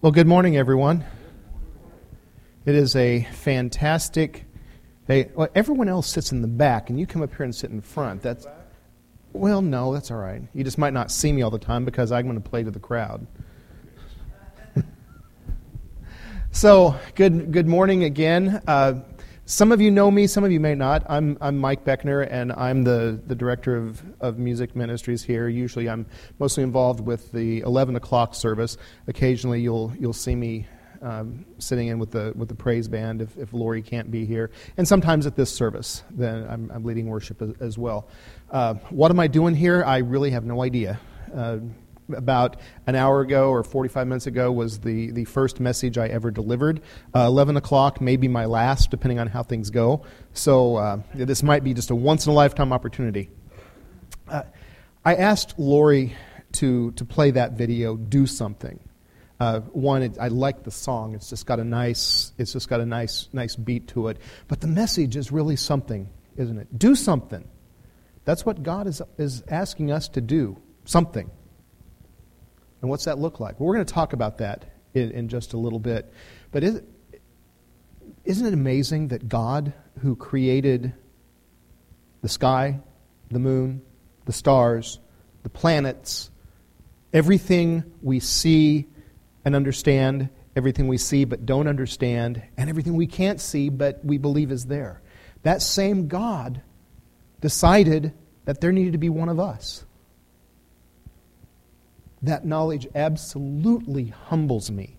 Well, good morning, everyone. It is a fantastic day. Well, everyone else sits in the back, and you come up here and sit in front. That's well, no, that's all right. You just might not see me all the time because I'm going to play to the crowd. so, good good morning again. Uh, some of you know me, some of you may not. I'm, I'm Mike Beckner, and I'm the, the director of, of music ministries here. Usually, I'm mostly involved with the 11 o'clock service. Occasionally, you'll, you'll see me um, sitting in with the, with the praise band if, if Lori can't be here. And sometimes at this service, then I'm, I'm leading worship as, as well. Uh, what am I doing here? I really have no idea. Uh, about an hour ago or 45 minutes ago was the, the first message I ever delivered. Uh, 11 o'clock may be my last, depending on how things go. So uh, this might be just a once in a lifetime opportunity. Uh, I asked Lori to, to play that video, Do Something. Uh, one, it, I like the song. It's just got a nice, it's just got a nice, nice beat to it. But the message is really something, isn't it? Do something. That's what God is, is asking us to do. Something. And what's that look like? Well, we're going to talk about that in, in just a little bit. But is, isn't it amazing that God, who created the sky, the moon, the stars, the planets, everything we see and understand, everything we see but don't understand, and everything we can't see but we believe is there, that same God decided that there needed to be one of us that knowledge absolutely humbles me.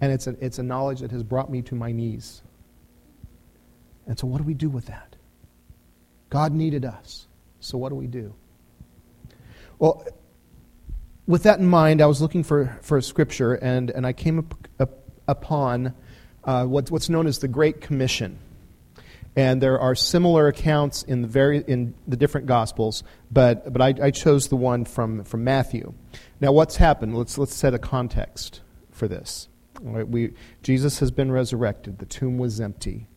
And it's a, it's a knowledge that has brought me to my knees. And so, what do we do with that? God needed us. So, what do we do? Well, with that in mind, I was looking for, for a scripture, and, and I came up, up, upon uh, what, what's known as the Great Commission and there are similar accounts in the very in the different gospels but but I, I, chose the one from from matthew. Now what's happened? Let's let's set a context for this. Right, we, jesus has been resurrected. The tomb was empty.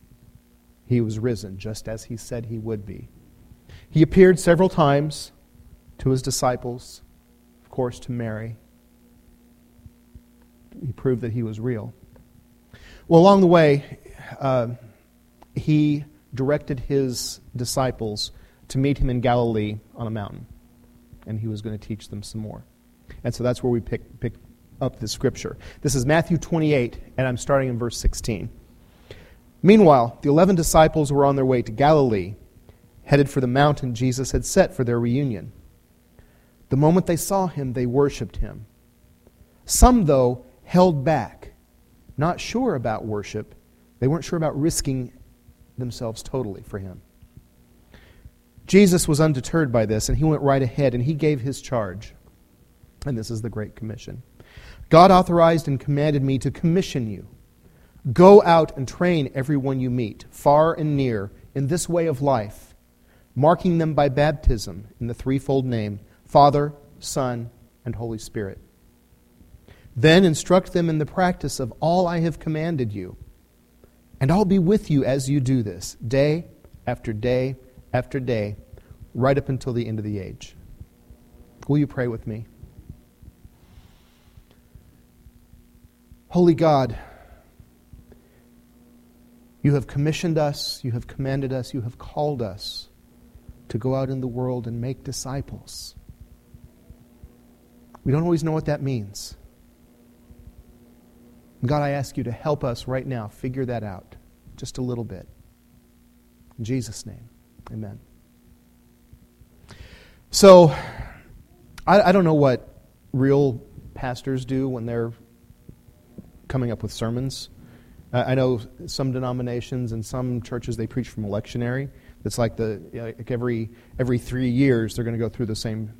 He was risen just as he said he would be. He appeared several times to his disciples of course to mary. He proved that he was real. Well along the way uh, he directed his disciples to meet him in Galilee on a mountain. And he was going to teach them some more. And so that's where we pick, pick up the scripture. This is Matthew 28, and I'm starting in verse 16. Meanwhile, the eleven disciples were on their way to Galilee, headed for the mountain Jesus had set for their reunion. The moment they saw him, they worshiped him. Some, though, held back, not sure about worship. They weren't sure about risking themselves totally for him. Jesus was undeterred by this, and he went right ahead and he gave his charge. And this is the Great Commission God authorized and commanded me to commission you. Go out and train everyone you meet, far and near, in this way of life, marking them by baptism in the threefold name Father, Son, and Holy Spirit. Then instruct them in the practice of all I have commanded you and I'll be with you as you do this, day after day after day, right up until the end of the age. Will you pray with me? Holy God, you have commissioned us, you have commanded us, you have called us to go out in the world and make disciples. We don't always know what that means. God, I ask you to help us right now figure that out just a little bit. In Jesus' name, amen. So, I, I don't know what real pastors do when they're coming up with sermons. I know some denominations and some churches they preach from a lectionary. It's like the like every every three years they're going to go through the same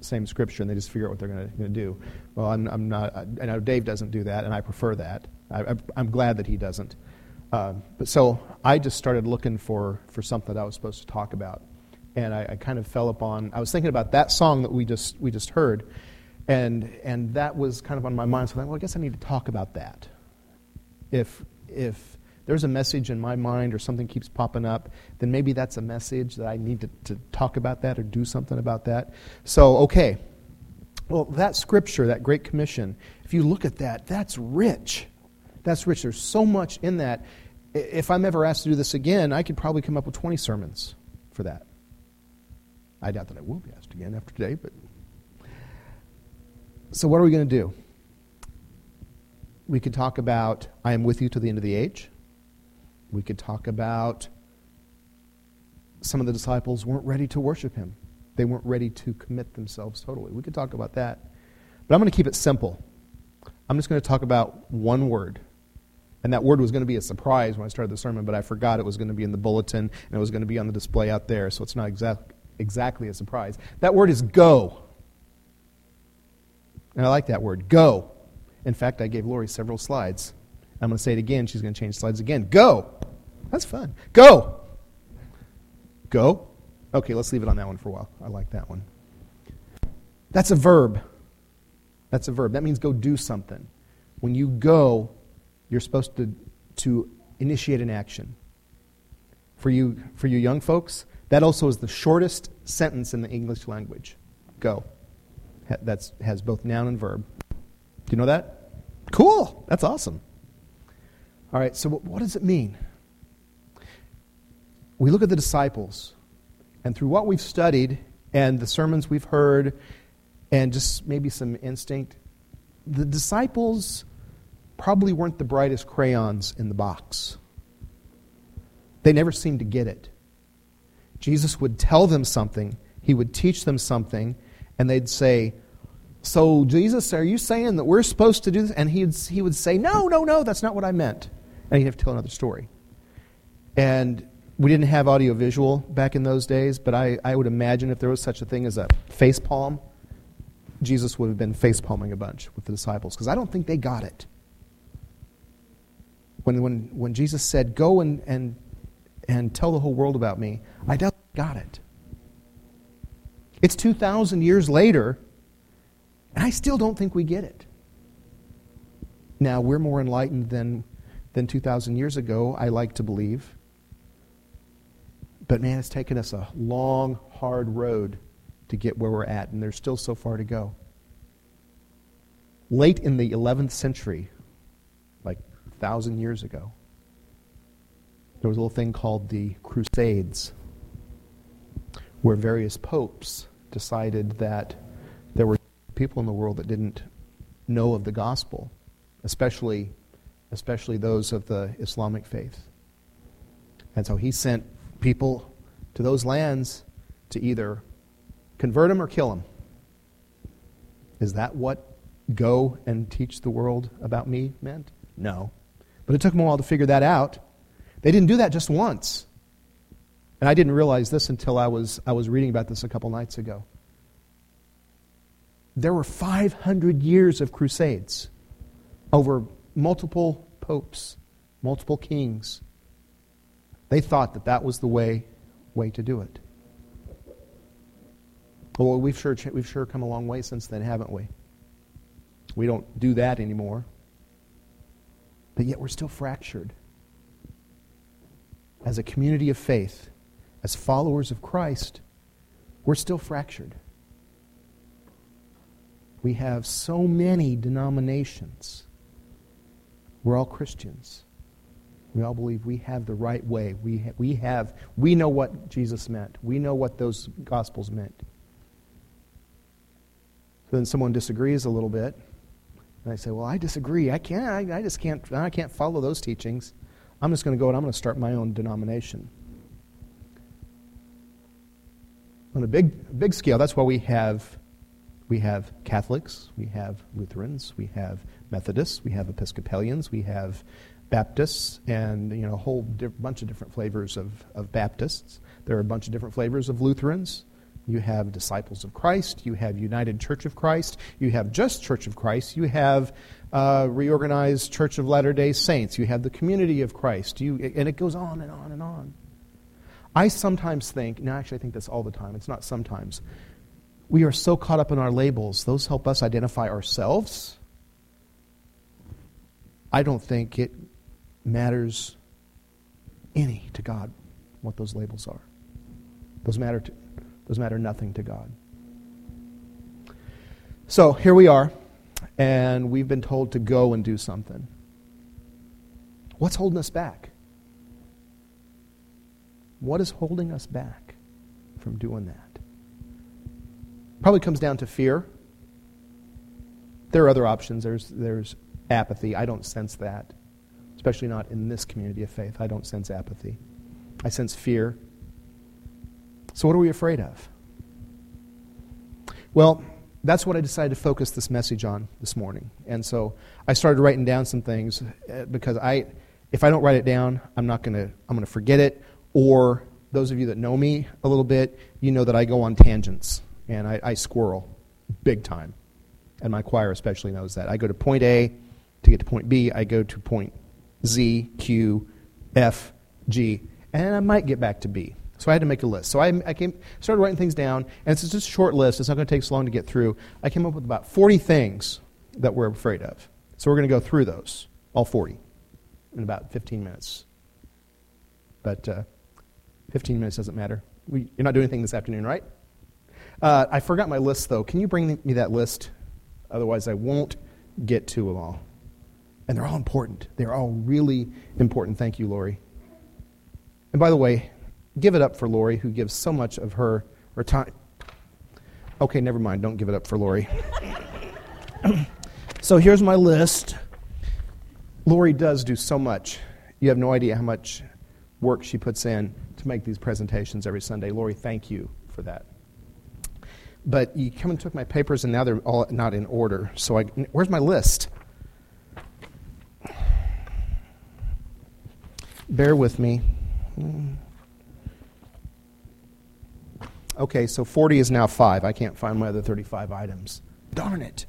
same scripture and they just figure out what they're going to do. Well, I'm, I'm not, I know Dave doesn't do that, and I prefer that. I, am glad that he doesn't. Uh, but so I just started looking for, for something that I was supposed to talk about. And I, I, kind of fell upon, I was thinking about that song that we just, we just heard, and, and that was kind of on my mind. So I thought, well, I guess I need to talk about that. If, if there's a message in my mind or something keeps popping up, then maybe that's a message that I need to, to talk about that or do something about that. So, okay. Well, that scripture, that Great Commission, if you look at that, that's rich. That's rich. There's so much in that. If I'm ever asked to do this again, I could probably come up with 20 sermons for that. I doubt that I will be asked again after today, but. So, what are we going to do? We could talk about, I am with you to the end of the age. We could talk about some of the disciples weren't ready to worship him. They weren't ready to commit themselves totally. We could talk about that. But I'm going to keep it simple. I'm just going to talk about one word. And that word was going to be a surprise when I started the sermon, but I forgot it was going to be in the bulletin and it was going to be on the display out there, so it's not exact, exactly a surprise. That word is go. And I like that word, go. In fact, I gave Lori several slides. I'm going to say it again. She's going to change slides again. Go. That's fun. Go. Go. Okay, let's leave it on that one for a while. I like that one. That's a verb. That's a verb. That means go do something. When you go, you're supposed to, to initiate an action. For you, for you young folks, that also is the shortest sentence in the English language. Go. That has both noun and verb. Do you know that? Cool. That's awesome. All right, so what does it mean? We look at the disciples, and through what we've studied and the sermons we've heard, and just maybe some instinct, the disciples probably weren't the brightest crayons in the box. They never seemed to get it. Jesus would tell them something, he would teach them something, and they'd say, So, Jesus, are you saying that we're supposed to do this? And he'd, he would say, No, no, no, that's not what I meant and he'd have to tell another story. And we didn't have audiovisual back in those days, but I, I would imagine if there was such a thing as a face palm, Jesus would have been face palming a bunch with the disciples because I don't think they got it. When, when, when Jesus said, Go and, and, and tell the whole world about me, I doubt they got it. It's 2,000 years later, and I still don't think we get it. Now, we're more enlightened than than 2,000 years ago, I like to believe. But man, it's taken us a long, hard road to get where we're at, and there's still so far to go. Late in the 11th century, like 1,000 years ago, there was a little thing called the Crusades, where various popes decided that there were people in the world that didn't know of the gospel, especially especially those of the Islamic faith. And so he sent people to those lands to either convert them or kill them. Is that what go and teach the world about me meant? No. But it took them a while to figure that out. They didn't do that just once. And I didn't realize this until I was, I was reading about this a couple nights ago. There were 500 years of crusades over multiple popes, multiple kings. They thought that that was the way, way to do it. Well, we've sure, we've sure come a long way since then, haven't we? We don't do that anymore. But yet we're still fractured. As a community of faith, as followers of Christ, we're still fractured. We have so many denominations. We're all Christians. We all believe we have the right way. We, ha- we have, we know what Jesus meant. We know what those gospels meant. So then someone disagrees a little bit, and I say, "Well, I disagree. I can't. I, I just can't. I can't follow those teachings. I'm just going to go and I'm going to start my own denomination." On a big, big scale, that's why we have, we have Catholics, we have Lutherans, we have Methodists, we have Episcopalians, we have Baptists, and you know a whole di- bunch of different flavors of, of Baptists. There are a bunch of different flavors of Lutherans. You have Disciples of Christ. You have United Church of Christ. You have Just Church of Christ. You have uh, Reorganized Church of Latter Day Saints. You have the Community of Christ. You, and it goes on and on and on. I sometimes think, no, actually, I think this all the time. It's not sometimes. We are so caught up in our labels. Those help us identify ourselves I don't think it matters any to God what those labels are. Those matter, to, those matter nothing to God. So here we are, and we've been told to go and do something. What's holding us back? What is holding us back from doing that? Probably comes down to fear. There are other options. There's, there's apathy. I don't sense that, especially not in this community of faith. I don't sense apathy. I sense fear. So, what are we afraid of? Well, that's what I decided to focus this message on this morning. And so I started writing down some things uh, because I, if I don't write it down, I'm not going to, I'm to forget it. Or those of you that know me a little bit, you know that I go on tangents and I, I squirrel big time. And my choir especially knows that. I go to point A to get to point B. I go to point Z, Q, F, G, and I might get back to B. So I had to make a list. So I, I came, started writing things down, and it's just a short list. It's not going to take so long to get through. I came up with about 40 things that we're afraid of. So we're going to go through those, all 40, in about 15 minutes. But uh, 15 minutes doesn't matter. We, you're not doing anything this afternoon, right? Uh, I forgot my list, though. Can you bring me that list? Otherwise, I won't get to them all. And they're all important. They're all really important. Thank you, Lori. And by the way, give it up for Lori, who gives so much of her, time. Okay, never mind. Don't give it up for Lori. so here's my list. Lori does do so much. You have no idea how much work she puts in to make these presentations every Sunday. Lori, thank you for that. But you come and took my papers, and now they're all not in order. So I, where's my list? Bear with me. Okay, so 40 is now 5. I can't find my other 35 items. Darn it.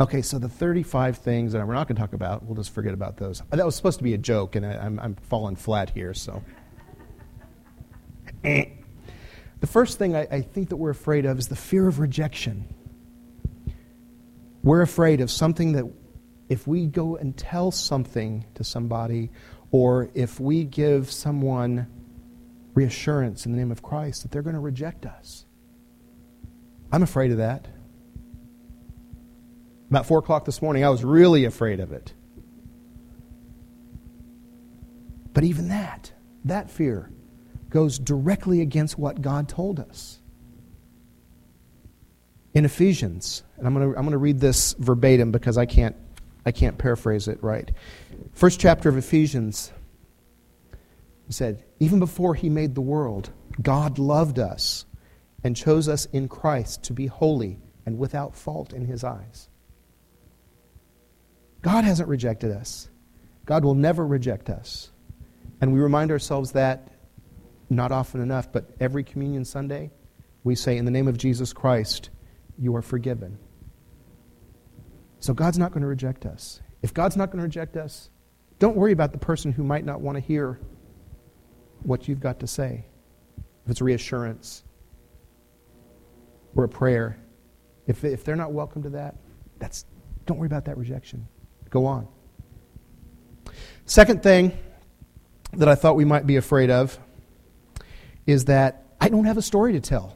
Okay, so the 35 things that we're not going to talk about, we'll just forget about those. That was supposed to be a joke, and I, am I'm falling flat here, so. Eh. the first thing I, I think that we're afraid of is the fear of rejection. We're afraid of something that if we go and tell something to somebody, or if we give someone reassurance in the name of Christ, that they're going to reject us. I'm afraid of that. About 4 o'clock this morning, I was really afraid of it. But even that, that fear, goes directly against what God told us. In Ephesians, and I'm going to, I'm going to read this verbatim because I can't I can't paraphrase it right. First chapter of Ephesians he said, Even before he made the world, God loved us and chose us in Christ to be holy and without fault in his eyes. God hasn't rejected us. God will never reject us. And we remind ourselves that not often enough, but every communion Sunday, we say, In the name of Jesus Christ, you are forgiven. So God's not going to reject us. If God's not going to reject us, don't worry about the person who might not want to hear what you've got to say. If it's reassurance or a prayer, if, if they're not welcome to that, that's, don't worry about that rejection. Go on. Second thing that I thought we might be afraid of is that I don't have a story to tell.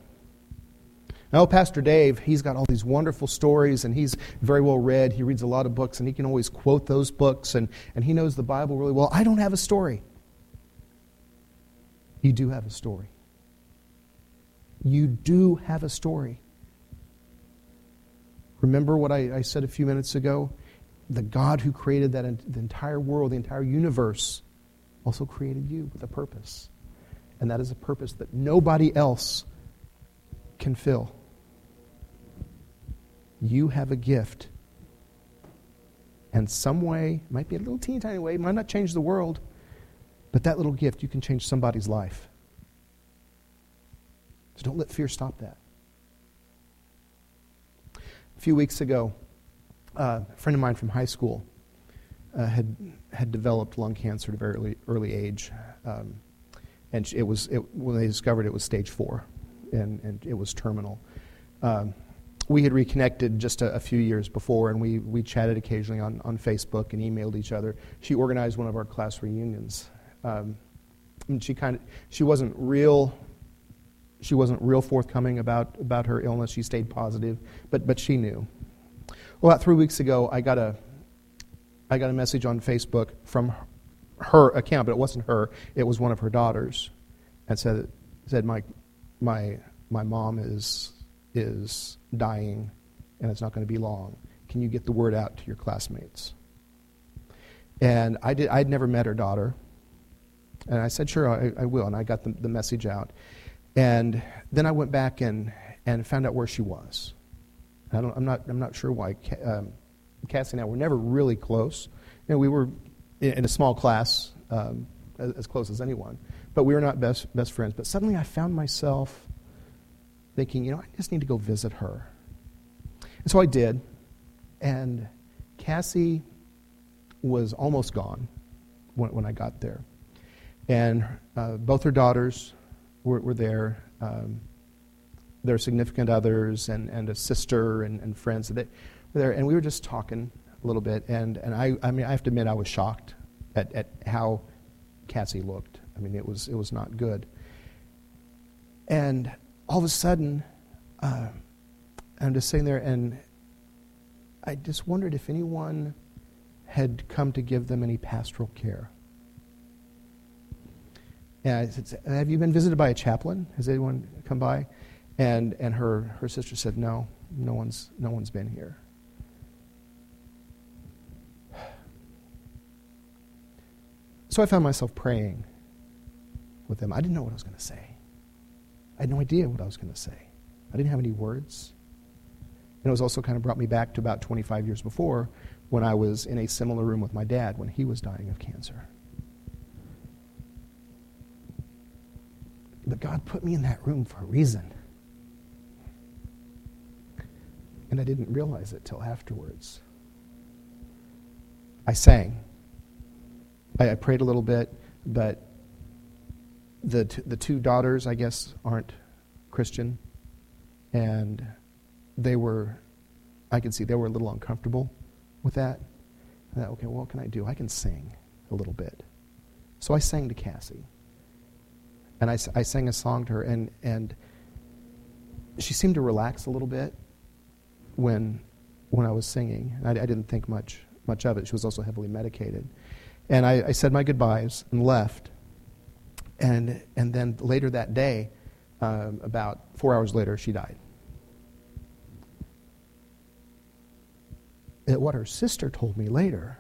Now, Pastor Dave, he's got all these wonderful stories and he's very well read. He reads a lot of books and he can always quote those books and, and he knows the Bible really well. I don't have a story. You do have a story. You do have a story. Remember what I, I said a few minutes ago? The God who created that the entire world, the entire universe, also created you with a purpose. And that is a purpose that nobody else can fill. You have a gift. And some way, might be a little teeny tiny way, might not change the world, but that little gift, you can change somebody's life. So don't let fear stop that. A few weeks ago, uh, a friend of mine from high school uh, had had developed lung cancer at a very early, early age, um, and it was it, when they discovered it was stage four, and, and it was terminal. Um, we had reconnected just a, a, few years before, and we, we chatted occasionally on, on Facebook and emailed each other. She organized one of our class reunions. Um, and she kind of she wasn't real she wasn't real forthcoming about, about her illness. She stayed positive, but, but she knew. Well, about three weeks ago, I got a, I got a message on Facebook from her account, but it wasn't her. It was one of her daughters, and said, said my, my, my mom is, is dying, and it's not going to be long. Can you get the word out to your classmates? And I did. I'd never met her daughter, and I said, "Sure, I, I will." And I got the, the message out, and then I went back and and found out where she was. I am not. I'm not sure why. Um, Cassie and I were never really close. You know, we were in, a small class, um, as, as, close as anyone, but we were not best best friends. But suddenly, I found myself thinking, you know, I just need to go visit her. And so I did, and Cassie was almost gone when, when I got there. And uh, both her daughters were, were there, um, their significant others, and, and a sister and, and friends. They were there, and we were just talking a little bit. And, and I, I mean, I have to admit, I was shocked at, at how Cassie looked. I mean, it was, it was not good. And all of a sudden, uh, I'm just sitting there, and I just wondered if anyone had come to give them any pastoral care. And I said, Have you been visited by a chaplain? Has anyone come by? And, and her, her sister said, No, no one's, no one's been here. So I found myself praying with them. I didn't know what I was going to say. I had no idea what I was going to say. I didn't have any words. And it was also kind of brought me back to about 25 years before when I was in a similar room with my dad when he was dying of cancer. But God put me in that room for a reason. And I didn't realize it till afterwards. I sang. I, I prayed a little bit, but the, t- the two daughters, I guess, aren't Christian. And they were, I could see they were a little uncomfortable with that. I thought, okay, well, what can I do? I can sing a little bit. So I sang to Cassie. And I, I sang a song to her, and, and she seemed to relax a little bit when, when I was singing. I, I didn't think much, much of it. She was also heavily medicated. And I, I said my goodbyes and left. And, and then later that day, um, about four hours later, she died. that what her sister told me later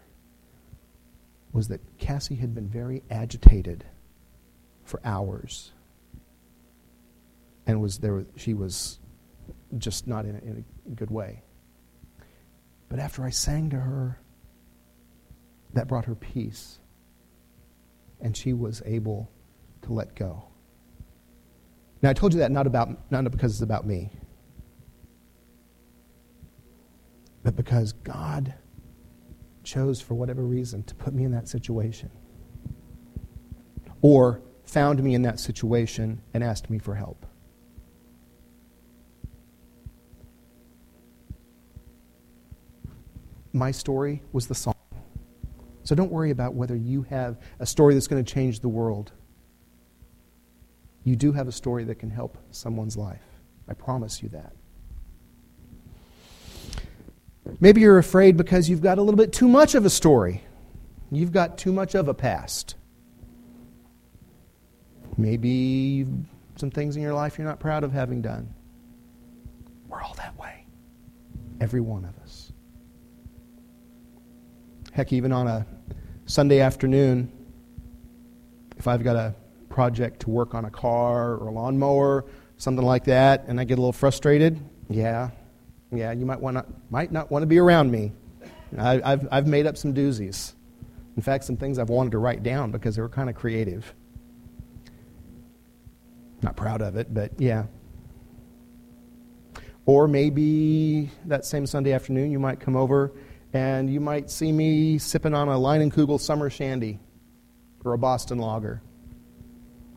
was that Cassie had been very agitated for hours and was there she was just not in a, in a good way but after i sang to her that brought her peace and she was able to let go now i told you that not about not because it's about me but because God chose, for whatever reason, to put me in that situation. Or found me in that situation and asked me for help. My story was the song. So don't worry about whether you have a story that's going to change the world. You do have a story that can help someone's life. I promise you that. Maybe you're afraid because you've got a little bit too much of a story. You've got too much of a past. Maybe some things in your life you're not proud of having done. We're all that way. Every one of us. Heck, even on a Sunday afternoon, if I've got a project to work on a car or a lawnmower, something like that, and I get a little frustrated, yeah, yeah, you might, wanna, might not want to be around me. I, I've, I've made up some doozies. In fact, some things I've wanted to write down because they were kind of creative. Not proud of it, but yeah. Or maybe that same Sunday afternoon, you might come over and you might see me sipping on a Leinenkugel summer shandy or a Boston lager,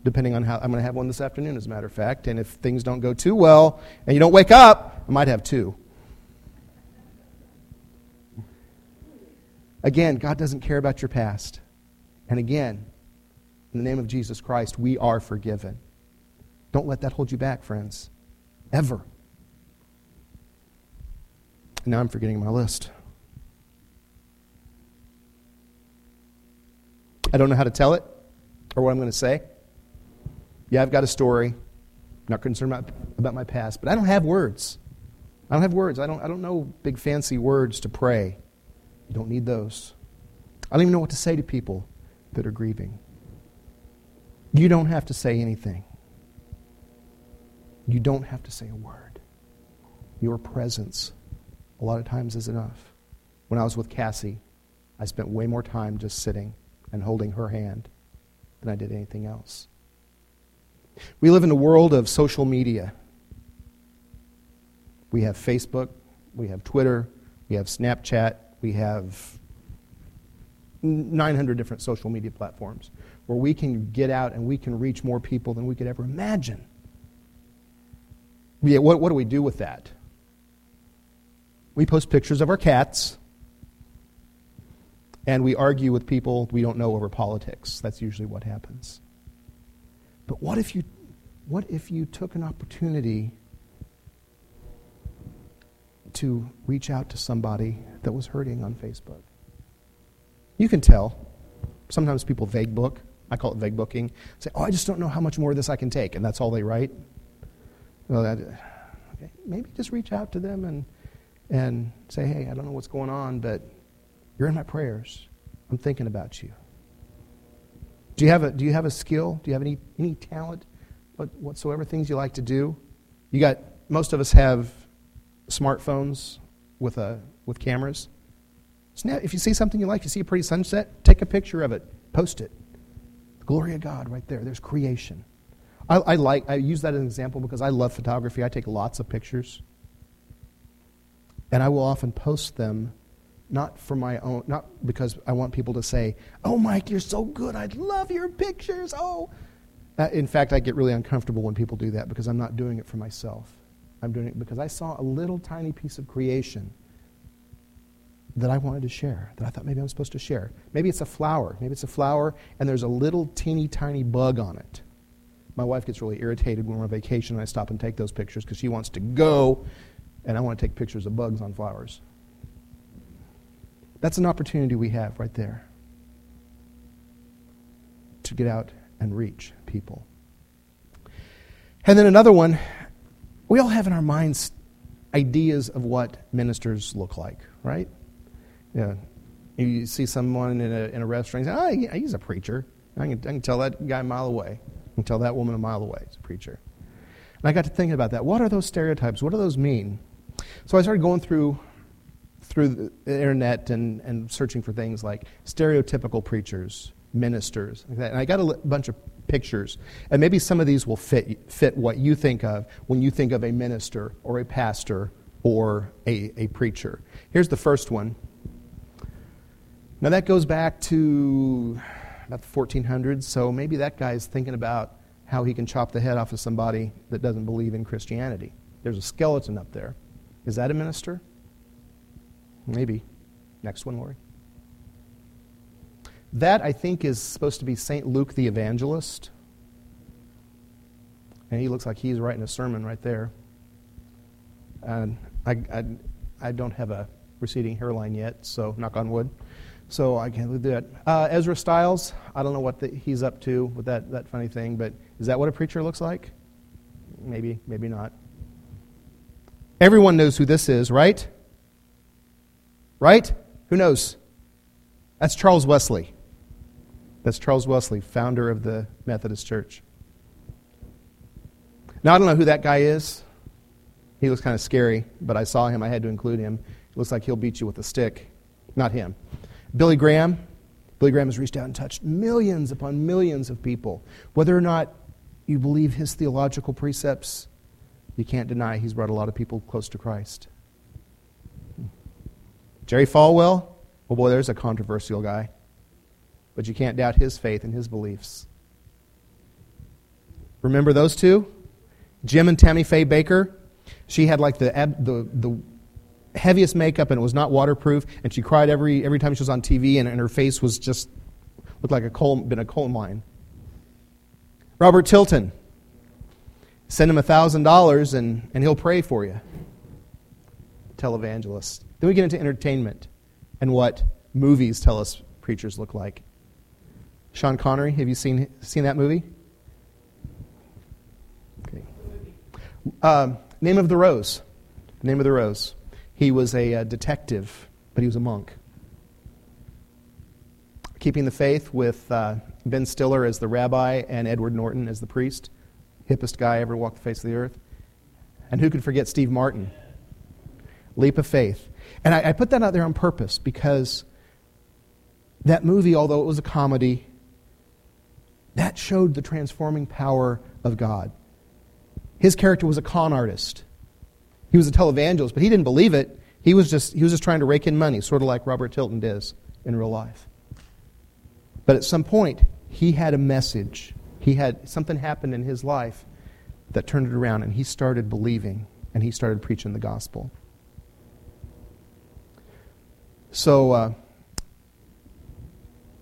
depending on how I'm going to have one this afternoon, as a matter of fact. And if things don't go too well and you don't wake up, I might have two. Again, God doesn't care about your past. And again, in the name of Jesus Christ, we are forgiven. Don't let that hold you back, friends. Ever. And now I'm forgetting my list. I don't know how to tell it or what I'm going to say. Yeah, I've got a story. I'm not concerned about, about my past, but I don't have words. I don't have words. I don't, I don't know big fancy words to pray. You don't need those. I don't even know what to say to people that are grieving. You don't have to say anything. You don't have to say a word. Your presence, a lot of times, is enough. When I was with Cassie, I spent way more time just sitting and holding her hand than I did anything else. We live in a world of social media. We have Facebook, we have Twitter, we have Snapchat, we have 900 different social media platforms where we can get out and we can reach more people than we could ever imagine. Yeah, what, what do we do with that? We post pictures of our cats and we argue with people we don't know over politics. That's usually what happens. But what if you, what if you took an opportunity to reach out to somebody that was hurting on Facebook? You can tell. Sometimes people vague book. I call it vague booking. Say, oh, I just don't know how much more of this I can take, and that's all they write. Well, that, okay. Maybe just reach out to them and, and say, hey, I don't know what's going on, but you're in my prayers. I'm thinking about you. Do you have a, do you have a skill? Do you have any, any talent whatsoever, things you like to do? You got, most of us have smartphones with, a, with cameras. Snap, if you see something you like, you see a pretty sunset, take a picture of it, post it. The glory of God right there. There's creation. I, I, like, I use that as an example because I love photography. I take lots of pictures. And I will often post them not for my own, not because I want people to say, "Oh, Mike, you're so good. I love your pictures." Oh, uh, in fact, I get really uncomfortable when people do that because I'm not doing it for myself. I'm doing it because I saw a little tiny piece of creation that I wanted to share, that I thought maybe I'm supposed to share. Maybe it's a flower. Maybe it's a flower and there's a little teeny tiny bug on it. My wife gets really irritated when we're on vacation and I stop and take those pictures because she wants to go and I want to take pictures of bugs on flowers. That's an opportunity we have right there to get out and reach people. And then another one, we all have in our minds ideas of what ministers look like, right? Yeah. You see someone in a, in a restaurant, you say, oh, he's a preacher. I can, I can tell that guy a mile away. I can tell that woman a mile away. He's a preacher. And I got to thinking about that. What are those stereotypes? What do those mean? So I started going through through the internet and, and searching for things like stereotypical preachers, ministers, like and I got a bunch of pictures. And maybe some of these will fit, fit what you think of when you think of a minister or a pastor or a, a preacher. Here's the first one. Now, that goes back to about the 1400s, so maybe that guy's thinking about how he can chop the head off of somebody that doesn't believe in Christianity. There's a skeleton up there. Is that a minister? Maybe. Next one, Lori. That, I think, is supposed to be St. Luke the evangelist. And he looks like he's writing a sermon right there. And I, I, I don't have a receding hairline yet, so knock on wood. So I can't do that. Uh, Ezra Stiles, I don't know what the, he's up to with that, that funny thing, but is that what a preacher looks like? Maybe, maybe not. Everyone knows who this is, right? Right? Who knows? That's Charles Wesley. That's Charles Wesley, founder of the Methodist Church. Now, I don't know who that guy is. He looks kind of scary, but I saw him. I had to include him. It looks like he'll beat you with a stick. Not him. Billy Graham. Billy Graham has reached out and touched millions upon millions of people. Whether or not you believe his theological precepts, you can't deny he's brought a lot of people close to Christ. Jerry Falwell, oh boy, there's a controversial guy. But you can't doubt his faith and his beliefs. Remember those two? Jim and Tammy Faye Bakker. She had like the, the, the heaviest makeup and it was not waterproof, and she cried every, every time she was on TV, and, and her face was just looked like a coal, been a coal mine. Robert Tilton. Send him $1,000 and, and he'll pray for you. Televangelist. Then we get into entertainment and what movies tell us preachers look like. Sean Connery, have you seen, seen that movie? Okay. Um, Name of the Rose. Name of the Rose. He was a uh, detective, but he was a monk. Keeping the Faith with uh, Ben Stiller as the rabbi and Edward Norton as the priest. Hippest guy ever walked the face of the earth. And who could forget Steve Martin? Leap of Faith. And I, I put that out there on purpose because that movie, although it was a comedy, that showed the transforming power of God. His character was a con artist. He was a televangelist, but he didn't believe it. He was just, he was just trying to rake in money, sort of like Robert Tilton does in real life. But at some point, he had a message. He had something happened in his life that turned it around, and he started believing, and he started preaching the gospel. So uh,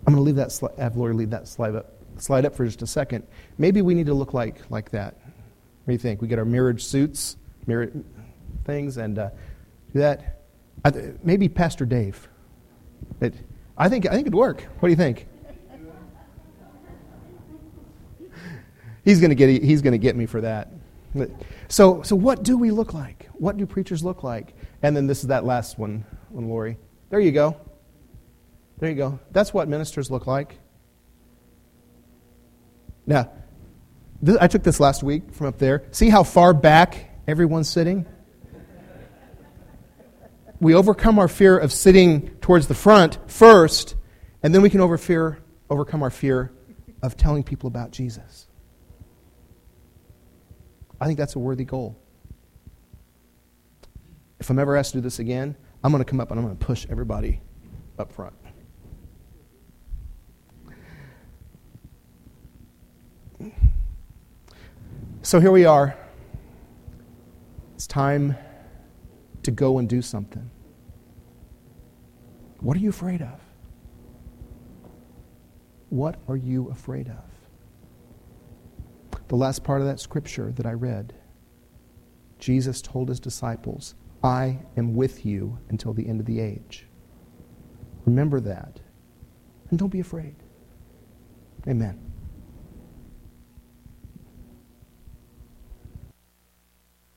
I'm going to leave that. Sli- have Lori leave that slide up, slide up for just a second. Maybe we need to look like like that. What do you think? We get our marriage suits, marriage things, and uh, do that. Th- maybe Pastor Dave. It, I think I think it'd work. What do you think? he's going to get he's going to get me for that. So so what do we look like? What do preachers look like? And then this is that last one, one Lori. There you go. There you go. That's what ministers look like. Now, I took this last week from up there. See how far back everyone's sitting? We overcome our fear of sitting towards the front first, and then we can over fear, overcome our fear of telling people about Jesus. I think that's a worthy goal. If I'm ever asked to do this again, I'm going to come up and I'm going to push everybody up front. So here we are. It's time to go and do something. What are you afraid of? What are you afraid of? The last part of that scripture that I read, Jesus told his disciples, I am with you until the end of the age. Remember that. And don't be afraid. Amen.